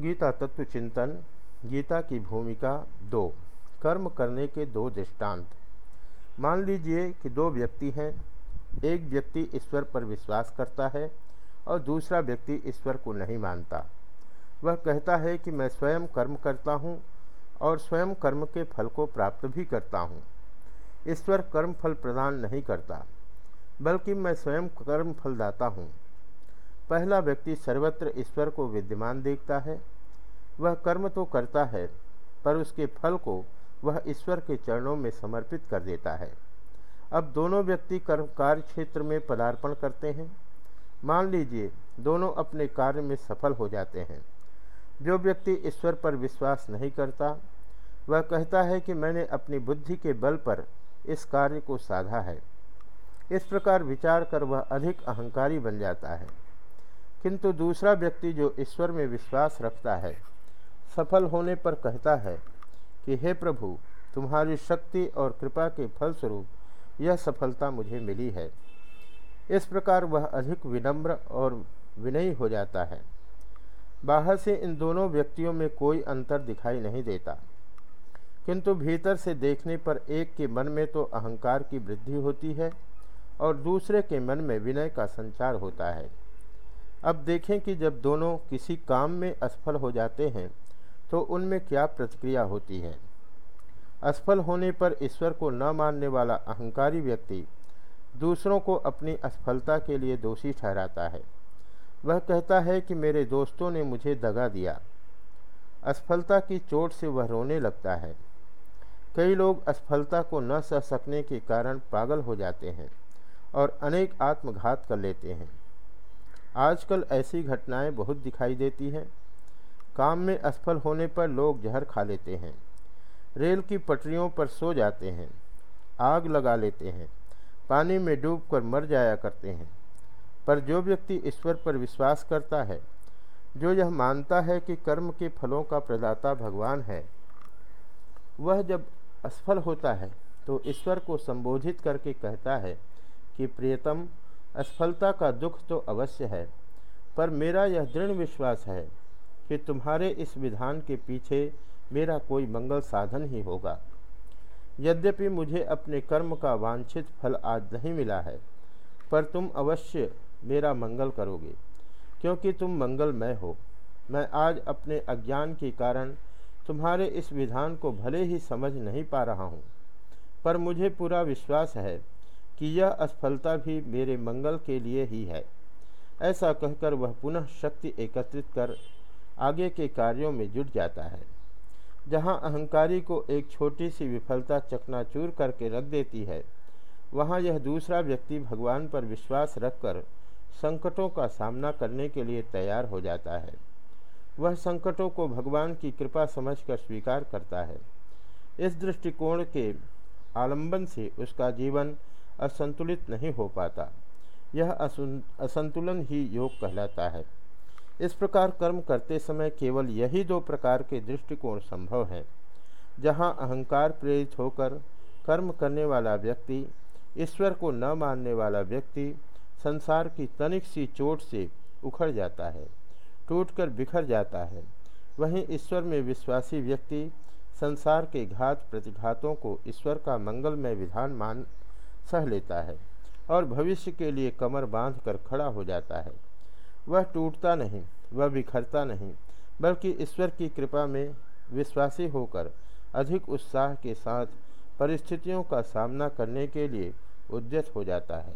गीता तत्व चिंतन, गीता की भूमिका दो, कर्म करने के दो दृष्टांत। मान लीजिए कि दो व्यक्ति हैं, एक व्यक्ति ईश्वर पर विश्वास करता है और दूसरा व्यक्ति ईश्वर को नहीं मानता। वह कहता है कि मैं स्वयं कर्म करता हूँ और स्वयं कर्म के फल को प्राप्त भी करता हूँ। ईश्वर कर्म फल प्रदान नहीं करता, बल्कि मैं स्वयं कर्म फलदाता हूँ। पहला व्यक्ति सर्वत्र ईश्वर को विद्यमान देखता है, वह कर्म तो करता है, पर उसके फल को वह ईश्वर के चरणों में समर्पित कर देता है। अब दोनों व्यक्ति कर्म कार्य क्षेत्र में पदार्पण करते हैं। मान लीजिए, दोनों अपने कार्य में सफल हो जाते हैं। जो व्यक्ति ईश्वर पर विश्वास नहीं करता, वह कहता है कि मैंने अपनी बुद्धि के बल पर इस कार्य को साधा है। इस प्रकार विचार कर वह अधिक अहंकारी बन जाता है। किंतु दूसरा व्यक्ति जो ईश्वर में विश्वास रखता है, सफल होने पर कहता है कि, हे प्रभु, तुम्हारी शक्ति और कृपा के फलस्वरूप यह सफलता मुझे मिली है। इस प्रकार वह अधिक विनम्र और विनयी हो जाता है। बाहर से इन दोनों व्यक्तियों में कोई अंतर दिखाई नहीं देता। किंतु भीतर से देखने पर एक के मन में तो अहंकार की वृद्धि होती है और दूसरे के मन में विनय का संचार होता है। अब देखें कि जब दोनों किसी काम में असफल हो जाते हैं तो उनमें क्या प्रतिक्रिया होती है? असफल होने पर ईश्वर को न मानने वाला अहंकारी व्यक्ति दूसरों को अपनी असफलता के लिए दोषी ठहराता है। वह कहता है कि मेरे दोस्तों ने मुझे दगा दिया। असफलता की चोट से वह रोने लगता है। कई लोग असफलता को न सह सकने के कारण पागल हो जाते हैं और अनेक आत्मघात कर लेते हैं। आजकल ऐसी घटनाएँ बहुत दिखाई देती हैं। काम में असफल होने पर लोग जहर खा लेते हैं। रेल की पटरियों पर सो जाते हैं। आग लगा लेते हैं। पानी में डूबकर मर जाया करते हैं। पर जो व्यक्ति ईश्वर पर विश्वास करता है, जो यह मानता है कि कर्म के फलों का प्रदाता भगवान है, वह जब असफल होता है तो ईश्वर को संबोधित करके कहता है कि प्रियतम असफलता का दुख तो अवश्य है, पर मेरा यह दृढ़ विश्वास है कि तुम्हारे इस विधान के पीछे मेरा कोई मंगल साधन ही होगा। यद्यपि मुझे अपने कर्म का वांछित फल आज नहीं मिला है, पर तुम अवश्य मेरा मंगल करोगे, क्योंकि तुम मंगलमय हो। मैं आज अपने अज्ञान के कारण तुम्हारे इस विधान को भले ही समझ नहीं पा रहा हूँ, पर मुझे पूरा विश्वास है कि यह असफलता भी मेरे मंगल के लिए ही है। ऐसा कहकर वह पुनः शक्ति एकत्रित कर आगे के कार्यों में जुट जाता है। जहाँ अहंकारी को एक छोटी सी विफलता चकनाचूर करके रख देती है, वहाँ यह दूसरा व्यक्ति भगवान पर विश्वास रखकर संकटों का सामना करने के लिए तैयार हो जाता है। वह संकटों को भगवान की कृपा समझकर स्वीकार करता है। इस दृष्टिकोण के आलंबन से उसका जीवन असंतुलित नहीं हो पाता। यह असंतुलन ही योग कहलाता है। इस प्रकार कर्म करते समय केवल यही दो प्रकार के दृष्टिकोण संभव हैं, जहाँ अहंकार प्रेरित होकर कर्म करने वाला व्यक्ति, ईश्वर को न मानने वाला व्यक्ति, संसार की तनिक सी चोट से उखड़ जाता है, टूटकर बिखर जाता है। वहीं ईश्वर में विश्वासी व्यक्ति, संसार के घात प्रतिघातों को ईश्वर का मंगलमय विधान मान सह लेता है और भविष्य के लिए कमर बाँध कर खड़ा हो जाता है। वह टूटता नहीं, वह बिखरता नहीं, बल्कि ईश्वर की कृपा में विश्वासी होकर अधिक उत्साह के साथ परिस्थितियों का सामना करने के लिए उद्यत हो जाता है।